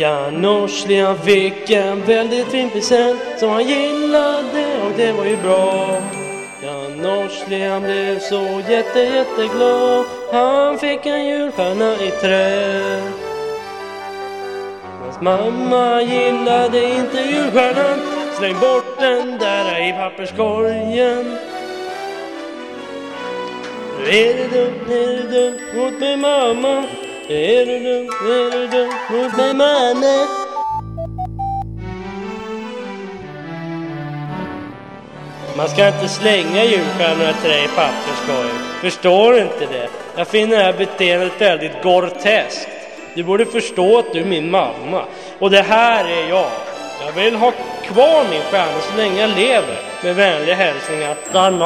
Jan Norslian fick en väldigt fin present som han gillade och det var ju bra. Jan Norslian blev så jätte jätteglad. Han fick en julstjärna i trä. Hans mamma gillade inte julstjärnan. Släng bort den där i papperskorgen. Nu är du dum, är du dum mot mig mamma? Är du dum, är du dum mot mig manne? Man ska inte slänga julstjärnorna till trä i papperskorgen. Förstår du inte det? Jag finner det här beteendet väldigt groteskt. Du borde förstå att du är min mamma. Och det här är jag. Jag vill ha kvar min stjärna så länge jag lever. Med vänliga hälsningar, Dan